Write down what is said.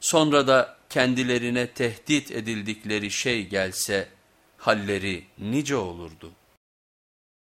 Sonra da kendilerine tehdit edildikleri şey gelse halleri nice olurdu.